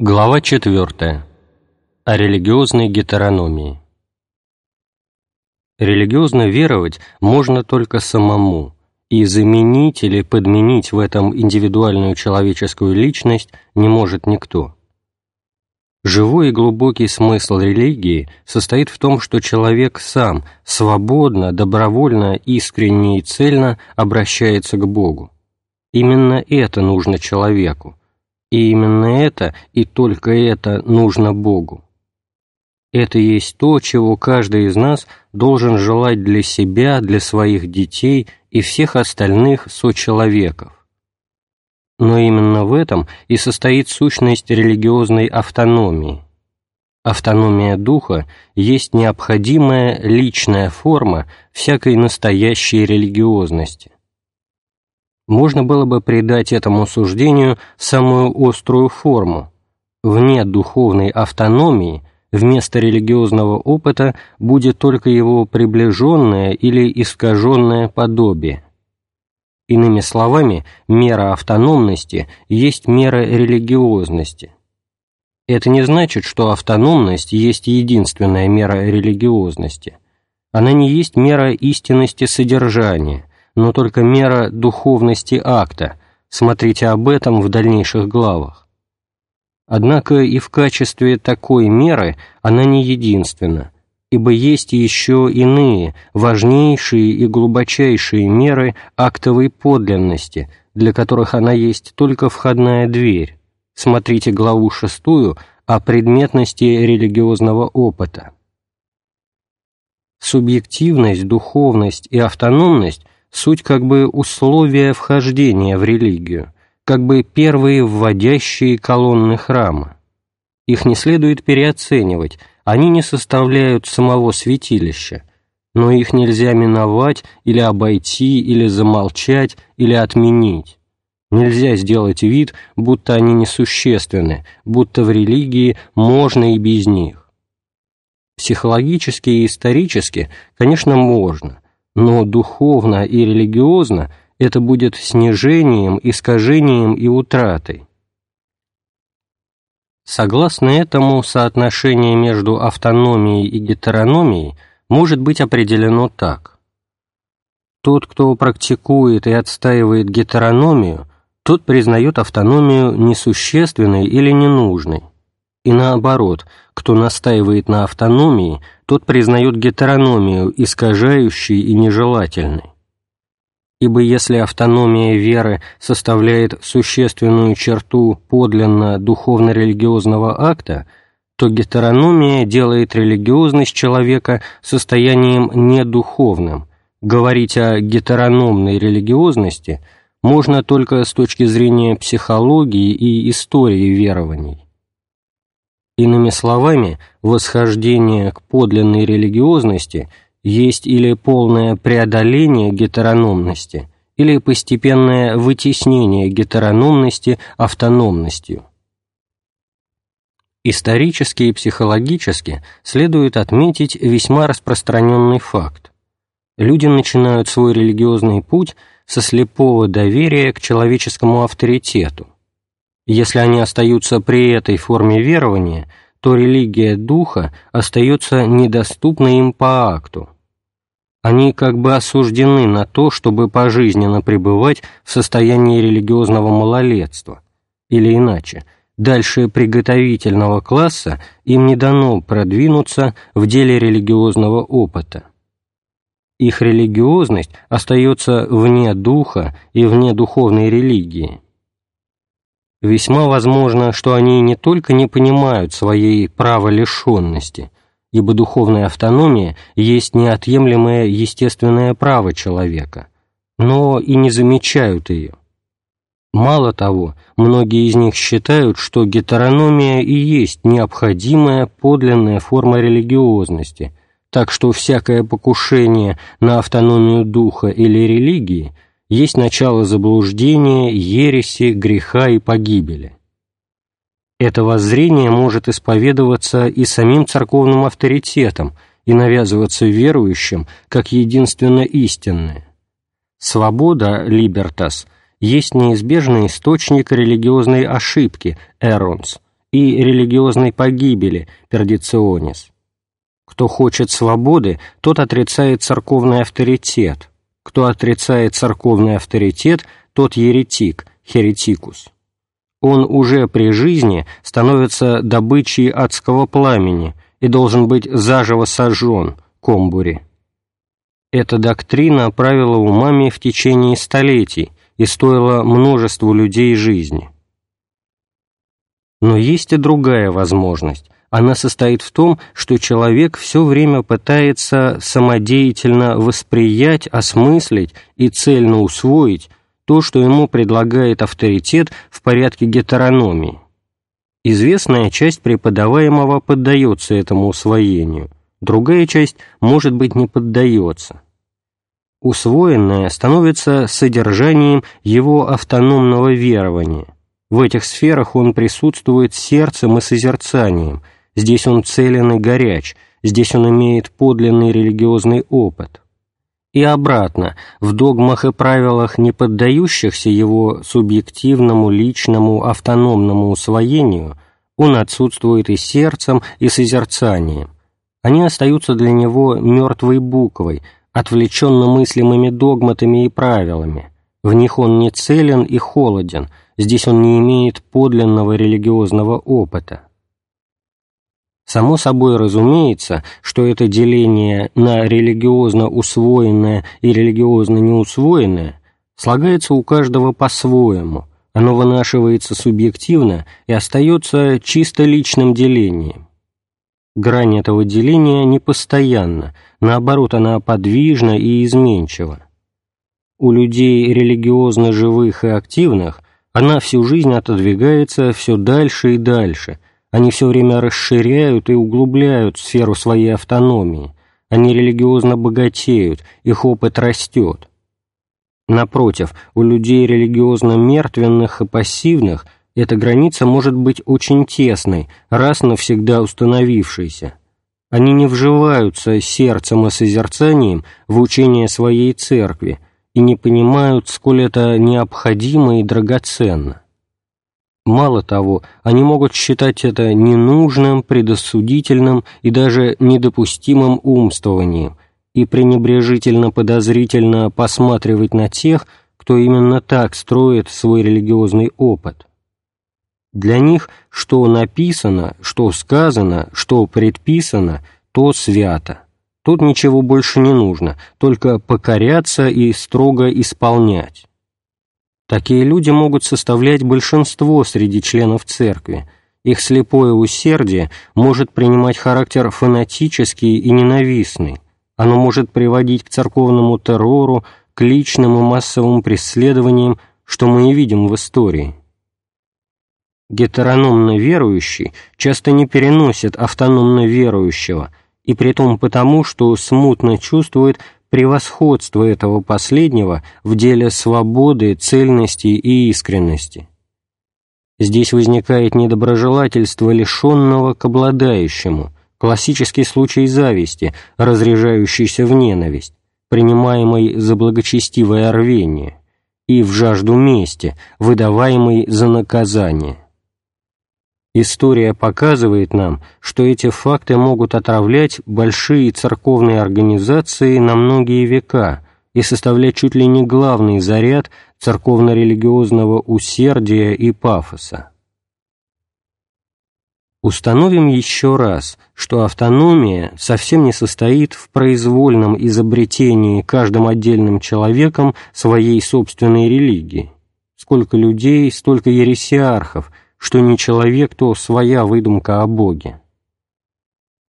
Глава 4. О религиозной гетерономии. Религиозно веровать можно только самому, и заменить или подменить в этом индивидуальную человеческую личность не может никто. Живой и глубокий смысл религии состоит в том, что человек сам свободно, добровольно, искренне и цельно обращается к Богу. Именно это нужно человеку, и именно это и только это нужно Богу. Это есть то, чего каждый из нас должен желать для себя, для своих детей и всех остальных сочеловеков. Но именно в этом и состоит сущность религиозной автономии. Автономия духа есть необходимая личная форма всякой настоящей религиозности можно было бы придать этому суждению самую острую форму. Вне духовной автономии вместо религиозного опыта будет только его приближенное или искаженное подобие. Иными словами, мера автономности есть мера религиозности. Это не значит, что автономность есть единственная мера религиозности. Она не есть мера истинности содержания, но только мера духовности акта, смотрите об этом в дальнейших главах. Однако и в качестве такой меры она не единственна, ибо есть еще иные, важнейшие и глубочайшие меры актовой подлинности, для которых она есть только входная дверь. Смотрите главу шестую о предметности религиозного опыта. Субъективность, духовность и автономность суть как бы условия вхождения в религию, как бы первые вводящие колонны храма. Их не следует переоценивать, они не составляют самого святилища, но их нельзя миновать или обойти, или замолчать, или отменить. Нельзя сделать вид, будто они несущественны, будто в религии можно и без них. Психологически и исторически, конечно, можно – но духовно и религиозно это будет снижением, искажением и утратой. Согласно этому, соотношение между автономией и гетерономией может быть определено так. Тот, кто практикует и отстаивает гетерономию, тот признает автономию несущественной или ненужной. И наоборот, кто настаивает на автономии, тот признает гетерономию, искажающей и нежелательной. Ибо если автономия веры составляет существенную черту подлинно духовно-религиозного акта, то гетерономия делает религиозность человека состоянием недуховным. Говорить о гетерономной религиозности можно только с точки зрения психологии и истории верований. Иными словами, восхождение к подлинной религиозности есть или полное преодоление гетерономности, или постепенное вытеснение гетерономности автономностью. Исторически и психологически следует отметить весьма распространенный факт. Люди начинают свой религиозный путь со слепого доверия к человеческому авторитету, если они остаются при этой форме верования, то религия духа остается недоступна им по акту. Они как бы осуждены на то, чтобы пожизненно пребывать в состоянии религиозного малолетства. Или иначе, дальше приготовительного класса им не дано продвинуться в деле религиозного опыта. Их религиозность остается вне духа и вне духовной религии весьма возможно, что они не только не понимают своей праволишенности, ибо духовная автономия есть неотъемлемое естественное право человека, но и не замечают ее. Мало того, многие из них считают, что гетерономия и есть необходимая подлинная форма религиозности, так что всякое покушение на автономию духа или религии – есть начало заблуждения, ереси, греха и погибели. Это воззрение может исповедоваться и самим церковным авторитетом и навязываться верующим как единственно истинное. Свобода, либертас, есть неизбежный источник религиозной ошибки, эронс, и религиозной погибели пердиционис. Кто хочет свободы, тот отрицает церковный авторитет. Кто отрицает церковный авторитет, тот еретик, херетикус. Он уже при жизни становится добычей адского пламени и должен быть заживо сожжен, комбури. Эта доктрина правила умами в течение столетий и стоила множеству людей жизни. Но есть и другая возможность. Она состоит в том, что человек все время пытается самодеятельно восприять, осмыслить и цельно усвоить то, что ему предлагает авторитет в порядке гетерономии. Известная часть преподаваемого поддается этому усвоению, другая часть, может быть, не поддается. Усвоенное становится содержанием его автономного верования. В этих сферах он присутствует сердцем и созерцанием, здесь он целен и горяч, здесь он имеет подлинный религиозный опыт. И обратно, в догмах и правилах, не поддающихся его субъективному, личному, автономному усвоению, он отсутствует и сердцем, и созерцанием. Они остаются для него мертвой буквой, отвлеченно мыслимыми догматами и правилами. В них он не целен и холоден, здесь он не имеет подлинного религиозного опыта. Само собой разумеется, что это деление на религиозно усвоенное и религиозно неусвоенное слагается у каждого по-своему, оно вынашивается субъективно и остается чисто личным делением. Грань этого деления непостоянна, наоборот, она подвижна и изменчива. У людей религиозно живых и активных она всю жизнь отодвигается все дальше и дальше – они все время расширяют и углубляют сферу своей автономии, они религиозно богатеют, их опыт растет. Напротив, у людей религиозно мертвенных и пассивных эта граница может быть очень тесной, раз навсегда установившейся. Они не вживаются сердцем и созерцанием в учение своей церкви и не понимают, сколь это необходимо и драгоценно. Мало того, они могут считать это ненужным, предосудительным и даже недопустимым умствованием и пренебрежительно-подозрительно посматривать на тех, кто именно так строит свой религиозный опыт. Для них что написано, что сказано, что предписано, то свято. Тут ничего больше не нужно, только покоряться и строго исполнять. Такие люди могут составлять большинство среди членов церкви. Их слепое усердие может принимать характер фанатический и ненавистный. Оно может приводить к церковному террору, к личным и массовым преследованиям, что мы и видим в истории. Гетерономно верующий часто не переносит автономно верующего, и при том потому, что смутно чувствует превосходство этого последнего в деле свободы, цельности и искренности. Здесь возникает недоброжелательство лишенного к обладающему, классический случай зависти, разряжающийся в ненависть, принимаемый за благочестивое рвение, и в жажду мести, выдаваемый за наказание. История показывает нам, что эти факты могут отравлять большие церковные организации на многие века и составлять чуть ли не главный заряд церковно-религиозного усердия и пафоса. Установим еще раз, что автономия совсем не состоит в произвольном изобретении каждым отдельным человеком своей собственной религии. Сколько людей, столько ересиархов – что не человек, то своя выдумка о Боге.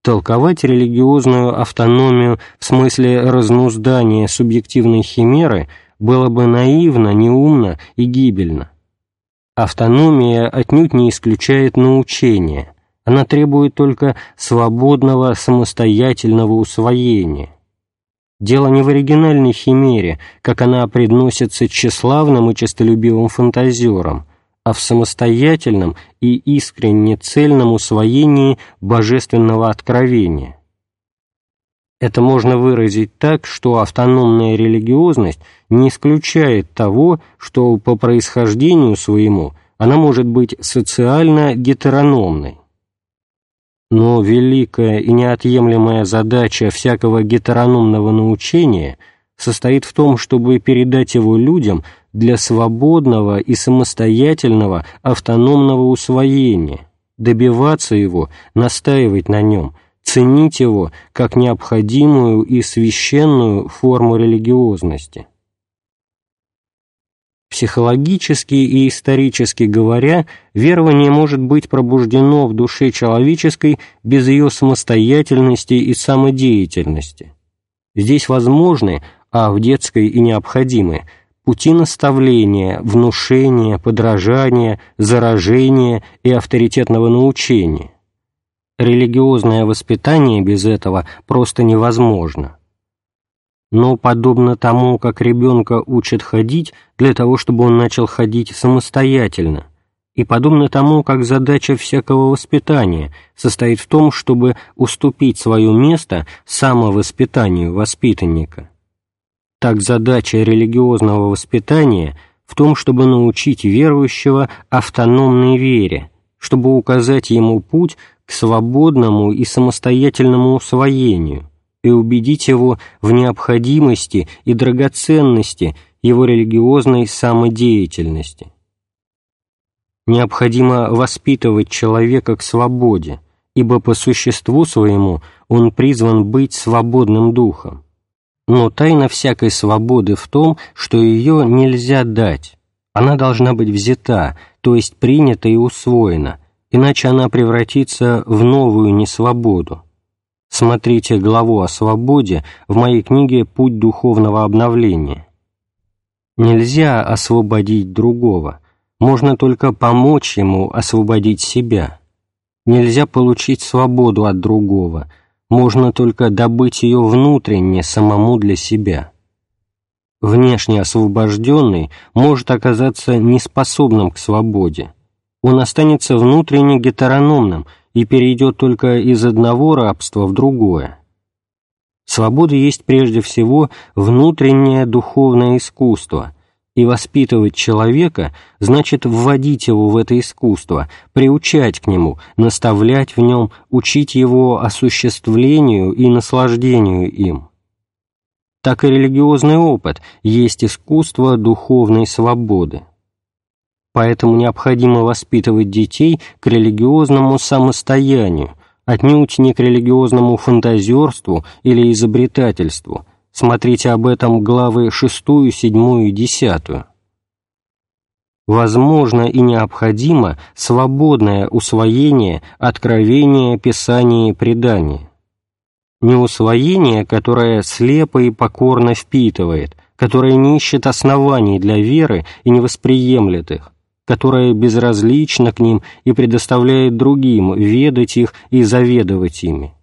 Толковать религиозную автономию в смысле разнуздания субъективной химеры было бы наивно, неумно и гибельно. Автономия отнюдь не исключает научения, она требует только свободного самостоятельного усвоения. Дело не в оригинальной химере, как она предносится тщеславным и честолюбивым фантазерам, а в самостоятельном и искренне цельном усвоении божественного откровения. Это можно выразить так, что автономная религиозность не исключает того, что по происхождению своему она может быть социально гетерономной. Но великая и неотъемлемая задача всякого гетерономного научения состоит в том, чтобы передать его людям для свободного и самостоятельного автономного усвоения, добиваться его, настаивать на нем, ценить его как необходимую и священную форму религиозности. Психологически и исторически говоря, верование может быть пробуждено в душе человеческой без ее самостоятельности и самодеятельности. Здесь возможны, а в детской и необходимы, пути наставления, внушения, подражания, заражения и авторитетного научения. Религиозное воспитание без этого просто невозможно но подобно тому, как ребенка учат ходить для того, чтобы он начал ходить самостоятельно, и подобно тому, как задача всякого воспитания состоит в том, чтобы уступить свое место самовоспитанию воспитанника. Так задача религиозного воспитания в том, чтобы научить верующего автономной вере, чтобы указать ему путь к свободному и самостоятельному усвоению, и убедить его в необходимости и драгоценности его религиозной самодеятельности. Необходимо воспитывать человека к свободе, ибо по существу своему он призван быть свободным духом. Но тайна всякой свободы в том, что ее нельзя дать. Она должна быть взята, то есть принята и усвоена, иначе она превратится в новую несвободу. Смотрите главу о свободе в моей книге «Путь духовного обновления». Нельзя освободить другого, можно только помочь ему освободить себя. Нельзя получить свободу от другого, можно только добыть ее внутренне самому для себя. Внешне освобожденный может оказаться неспособным к свободе. Он останется внутренне гетерономным – и перейдет только из одного рабства в другое. Свобода есть прежде всего внутреннее духовное искусство, и воспитывать человека значит вводить его в это искусство, приучать к нему, наставлять в нем, учить его осуществлению и наслаждению им. Так и религиозный опыт есть искусство духовной свободы поэтому необходимо воспитывать детей к религиозному самостоянию, отнюдь не к религиозному фантазерству или изобретательству. Смотрите об этом главы 6, 7 и 10. Возможно и необходимо свободное усвоение откровения, писания и предания. Не усвоение, которое слепо и покорно впитывает, которое не ищет оснований для веры и не восприемлет их, которая безразлична к ним и предоставляет другим ведать их и заведовать ими.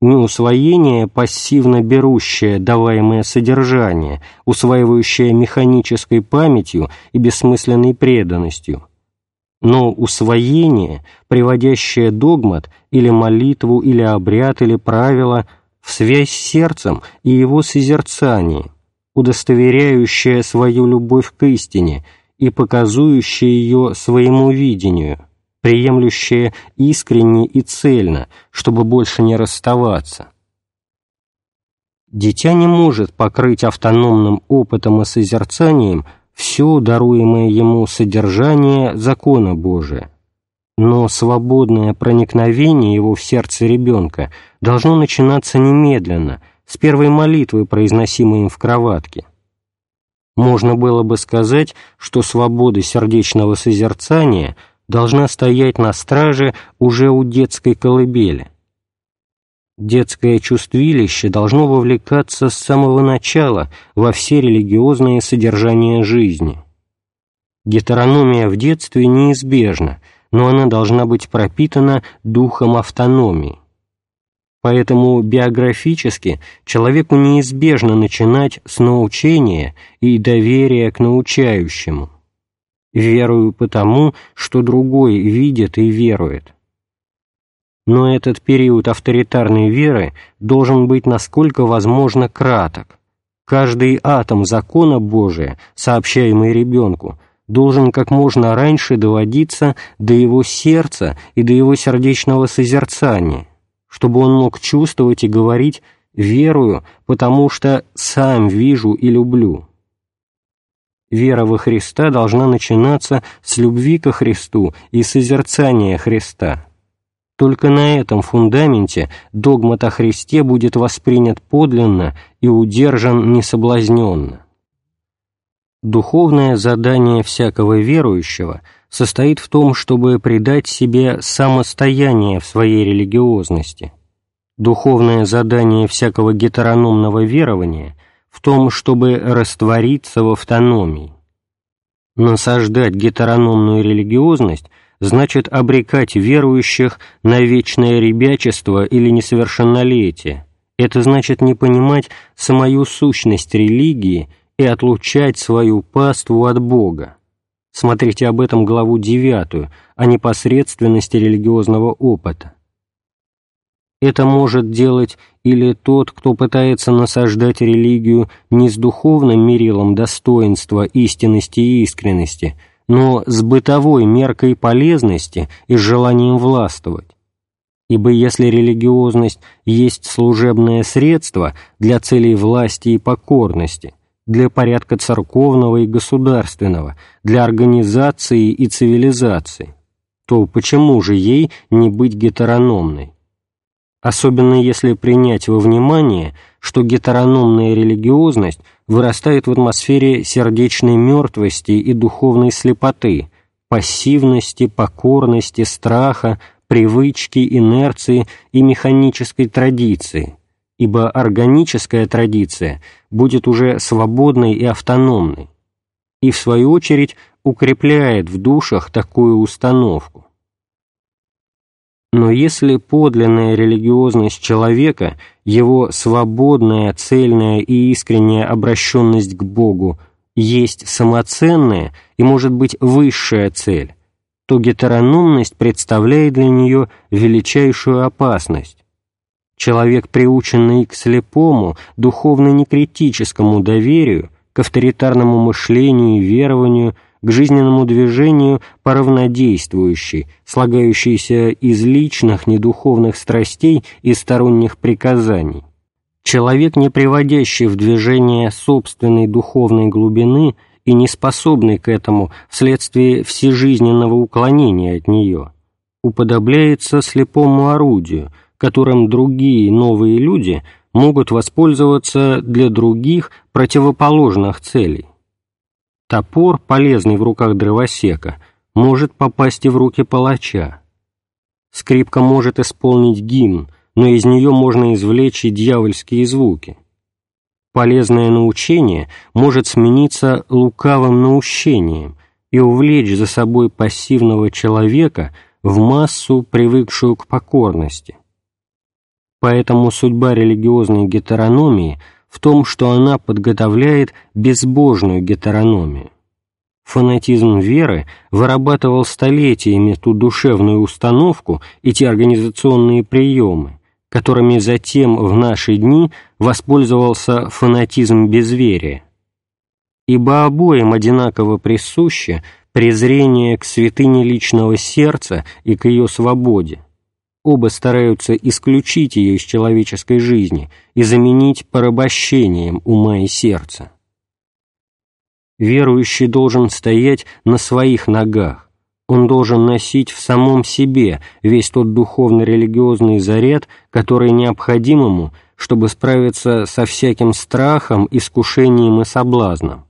Не усвоение пассивно берущее даваемое содержание, усваивающее механической памятью и бессмысленной преданностью, но усвоение, приводящее догмат или молитву или обряд или правило в связь с сердцем и его созерцание, удостоверяющее свою любовь к истине – и показующее ее своему видению, приемлющее искренне и цельно, чтобы больше не расставаться. Дитя не может покрыть автономным опытом и созерцанием все даруемое ему содержание закона Божия, но свободное проникновение его в сердце ребенка должно начинаться немедленно, с первой молитвы, произносимой им в кроватке – можно было бы сказать, что свобода сердечного созерцания должна стоять на страже уже у детской колыбели. Детское чувствилище должно вовлекаться с самого начала во все религиозные содержания жизни. Гетерономия в детстве неизбежна, но она должна быть пропитана духом автономии. Поэтому биографически человеку неизбежно начинать с научения и доверия к научающему. Верую потому, что другой видит и верует. Но этот период авторитарной веры должен быть насколько возможно краток. Каждый атом закона Божия, сообщаемый ребенку, должен как можно раньше доводиться до его сердца и до его сердечного созерцания, чтобы он мог чувствовать и говорить «верую, потому что сам вижу и люблю». Вера во Христа должна начинаться с любви ко Христу и созерцания Христа. Только на этом фундаменте догмат о Христе будет воспринят подлинно и удержан несоблазненно. Духовное задание всякого верующего состоит в том, чтобы придать себе самостояние в своей религиозности. Духовное задание всякого гетерономного верования в том, чтобы раствориться в автономии. Насаждать гетерономную религиозность значит обрекать верующих на вечное ребячество или несовершеннолетие. Это значит не понимать самую сущность религии и отлучать свою паству от Бога. Смотрите об этом главу 9 о непосредственности религиозного опыта. Это может делать или тот, кто пытается насаждать религию не с духовным мерилом достоинства, истинности и искренности, но с бытовой меркой полезности и желанием властвовать. Ибо если религиозность есть служебное средство для целей власти и покорности, для порядка церковного и государственного, для организации и цивилизации, то почему же ей не быть гетерономной? Особенно если принять во внимание, что гетерономная религиозность вырастает в атмосфере сердечной мертвости и духовной слепоты, пассивности, покорности, страха, привычки, инерции и механической традиции – ибо органическая традиция будет уже свободной и автономной, и, в свою очередь, укрепляет в душах такую установку. Но если подлинная религиозность человека, его свободная, цельная и искренняя обращенность к Богу есть самоценная и может быть высшая цель, то гетерономность представляет для нее величайшую опасность, Человек, приученный к слепому, духовно-некритическому доверию, к авторитарному мышлению и верованию, к жизненному движению поравнодействующий, слагающийся из личных недуховных страстей и сторонних приказаний. Человек, не приводящий в движение собственной духовной глубины и не способный к этому вследствие всежизненного уклонения от нее, уподобляется слепому орудию – которым другие новые люди могут воспользоваться для других противоположных целей. Топор, полезный в руках дровосека, может попасть и в руки палача. Скрипка может исполнить гимн, но из нее можно извлечь и дьявольские звуки. Полезное научение может смениться лукавым наущением и увлечь за собой пассивного человека в массу, привыкшую к покорности. Поэтому судьба религиозной гетерономии в том, что она подготовляет безбожную гетерономию. Фанатизм веры вырабатывал столетиями ту душевную установку и те организационные приемы, которыми затем в наши дни воспользовался фанатизм безверия. Ибо обоим одинаково присуще презрение к святыне личного сердца и к ее свободе, оба стараются исключить ее из человеческой жизни и заменить порабощением ума и сердца. Верующий должен стоять на своих ногах, он должен носить в самом себе весь тот духовно-религиозный заряд, который необходим ему, чтобы справиться со всяким страхом, искушением и соблазном.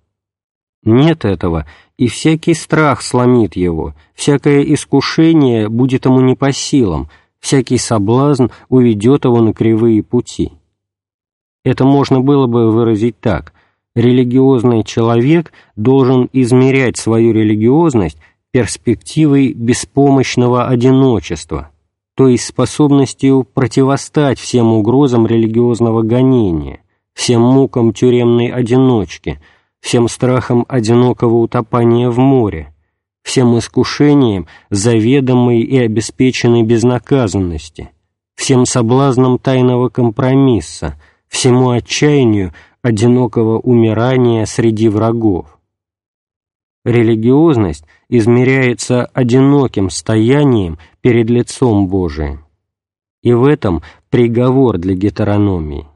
Нет этого, и всякий страх сломит его, всякое искушение будет ему не по силам, всякий соблазн уведет его на кривые пути. Это можно было бы выразить так. Религиозный человек должен измерять свою религиозность перспективой беспомощного одиночества, то есть способностью противостать всем угрозам религиозного гонения, всем мукам тюремной одиночки, всем страхам одинокого утопания в море, всем искушениям заведомой и обеспеченной безнаказанности, всем соблазнам тайного компромисса, всему отчаянию одинокого умирания среди врагов. Религиозность измеряется одиноким стоянием перед лицом Божиим. И в этом приговор для гетерономии.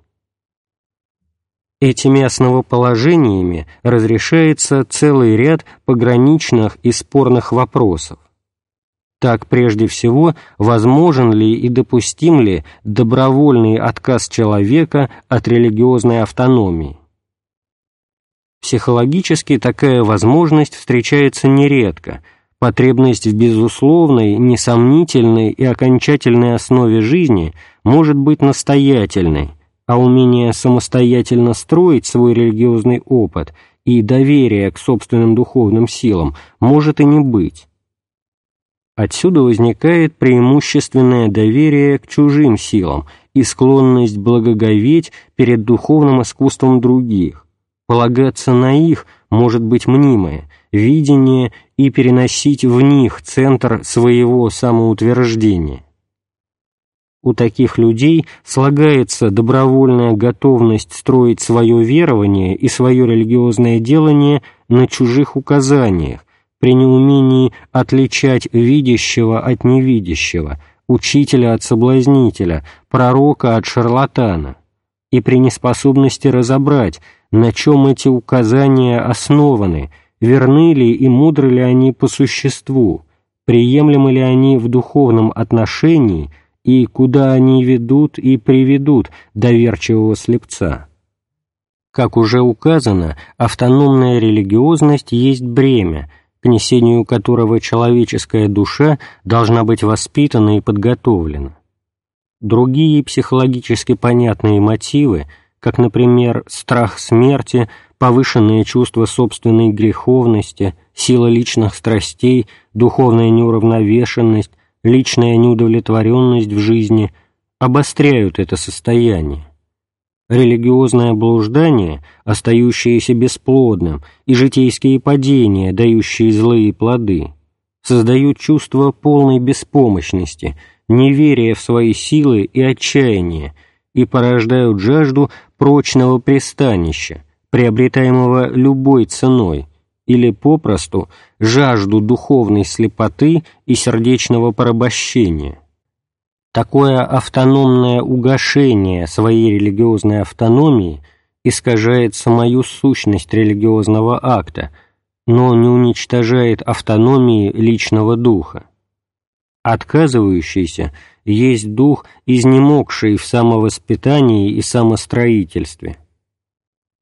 Этими основоположениями разрешается целый ряд пограничных и спорных вопросов. Так, прежде всего, возможен ли и допустим ли добровольный отказ человека от религиозной автономии? Психологически такая возможность встречается нередко. Потребность в безусловной, несомнительной и окончательной основе жизни может быть настоятельной, а умение самостоятельно строить свой религиозный опыт и доверие к собственным духовным силам может и не быть. Отсюда возникает преимущественное доверие к чужим силам и склонность благоговеть перед духовным искусством других, полагаться на их может быть мнимое, видение и переносить в них центр своего самоутверждения. У таких людей слагается добровольная готовность строить свое верование и свое религиозное делание на чужих указаниях, при неумении отличать видящего от невидящего, учителя от соблазнителя, пророка от шарлатана, и при неспособности разобрать, на чем эти указания основаны, верны ли и мудры ли они по существу, приемлемы ли они в духовном отношении и куда они ведут и приведут доверчивого слепца. Как уже указано, автономная религиозность есть бремя, к несению которого человеческая душа должна быть воспитана и подготовлена. Другие психологически понятные мотивы – как, например, страх смерти, повышенное чувство собственной греховности, сила личных страстей, духовная неуравновешенность, личная неудовлетворенность в жизни, обостряют это состояние. Религиозное блуждание, остающееся бесплодным, и житейские падения, дающие злые плоды, создают чувство полной беспомощности, неверия в свои силы и отчаяния, и порождают жажду прочного пристанища, приобретаемого любой ценой, или попросту жажду духовной слепоты и сердечного порабощения. Такое автономное угошение своей религиозной автономии искажает самую сущность религиозного акта, но не уничтожает автономии личного духа. Отказывающийся есть дух, изнемогший в самовоспитании и самостроительстве.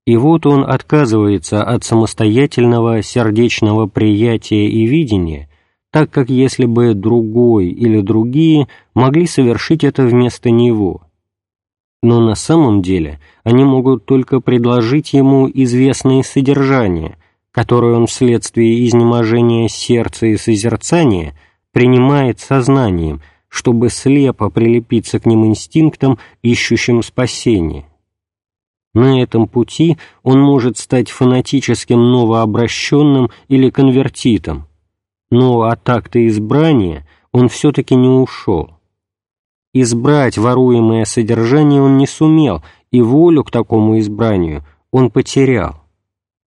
И вот он отказывается от самостоятельного сердечного приятия и видения, так как если бы другой или другие могли совершить это вместо него. Но на самом деле они могут только предложить ему известные содержания, которые он вследствие изнеможения сердца и созерцания принимает сознанием – чтобы слепо прилепиться к ним инстинктам, ищущим спасения. На этом пути он может стать фанатическим новообращенным или конвертитом, но от акта избрания он все-таки не ушел. Избрать воруемое содержание он не сумел, и волю к такому избранию он потерял.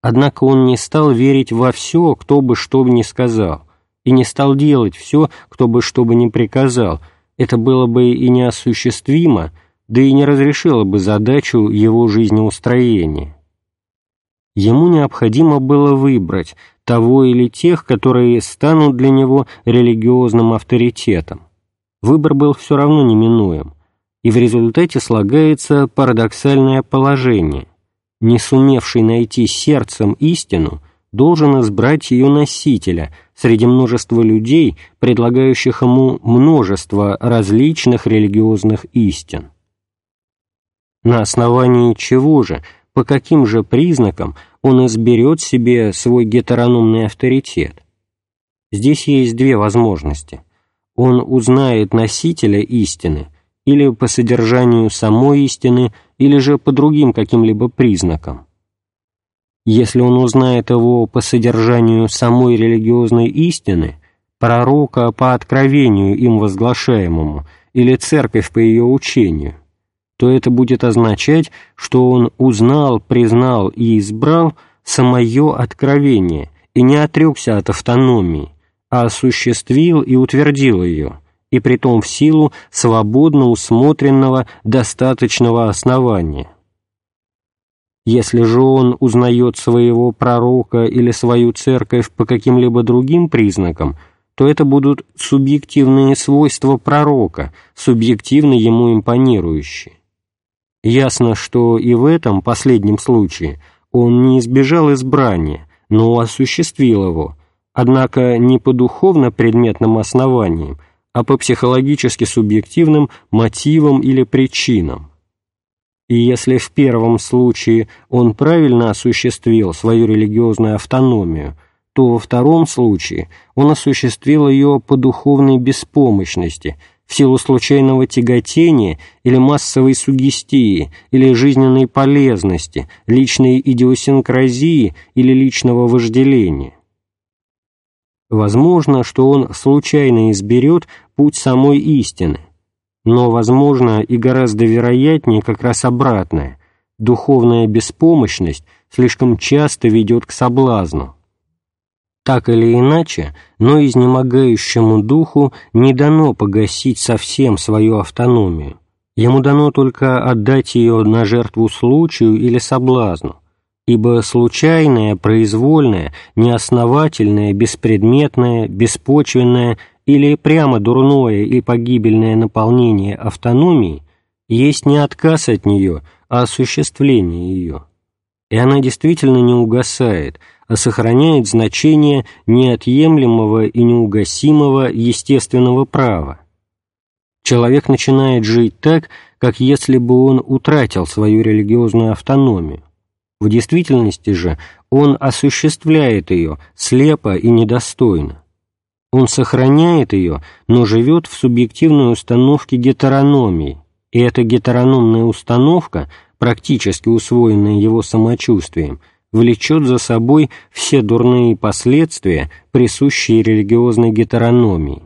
Однако он не стал верить во все, кто бы что бы ни сказал, и не стал делать все, кто бы что бы ни приказал, это было бы и неосуществимо, да и не разрешило бы задачу его жизнеустроения. Ему необходимо было выбрать того или тех, которые станут для него религиозным авторитетом. Выбор был все равно неминуем, и в результате слагается парадоксальное положение. Не сумевший найти сердцем истину – должен избрать ее носителя среди множества людей, предлагающих ему множество различных религиозных истин. На основании чего же, по каким же признакам он изберет себе свой гетерономный авторитет? Здесь есть две возможности. Он узнает носителя истины или по содержанию самой истины, или же по другим каким-либо признакам. Если он узнает его по содержанию самой религиозной истины, пророка по откровению им возглашаемому или церковь по ее учению, то это будет означать, что он узнал, признал и избрал самое откровение и не отрекся от автономии, а осуществил и утвердил ее, и притом в силу свободно усмотренного достаточного основания. Если же он узнает своего пророка или свою церковь по каким-либо другим признакам, то это будут субъективные свойства пророка, субъективно ему импонирующие. Ясно, что и в этом последнем случае он не избежал избрания, но осуществил его, однако не по духовно-предметным основаниям, а по психологически субъективным мотивам или причинам. И если в первом случае он правильно осуществил свою религиозную автономию, то во втором случае он осуществил ее по духовной беспомощности – в силу случайного тяготения или массовой сугестии, или жизненной полезности, личной идиосинкразии или личного вожделения. Возможно, что он случайно изберет путь самой истины, но, возможно, и гораздо вероятнее как раз обратное. Духовная беспомощность слишком часто ведет к соблазну. Так или иначе, но изнемогающему духу не дано погасить совсем свою автономию. Ему дано только отдать ее на жертву случаю или соблазну, ибо случайное, произвольное, неосновательное, беспредметное, беспочвенное или прямо дурное и погибельное наполнение автономии есть не отказ от нее, а осуществление ее. И она действительно не угасает – а сохраняет значение неотъемлемого и неугасимого естественного права. Человек начинает жить так, как если бы он утратил свою религиозную автономию. В действительности же он осуществляет ее слепо и недостойно. Он сохраняет ее, но живет в субъективной установке гетерономии, и эта гетерономная установка, практически усвоенная его самочувствием, влечет за собой все дурные последствия, присущие религиозной гетерономии.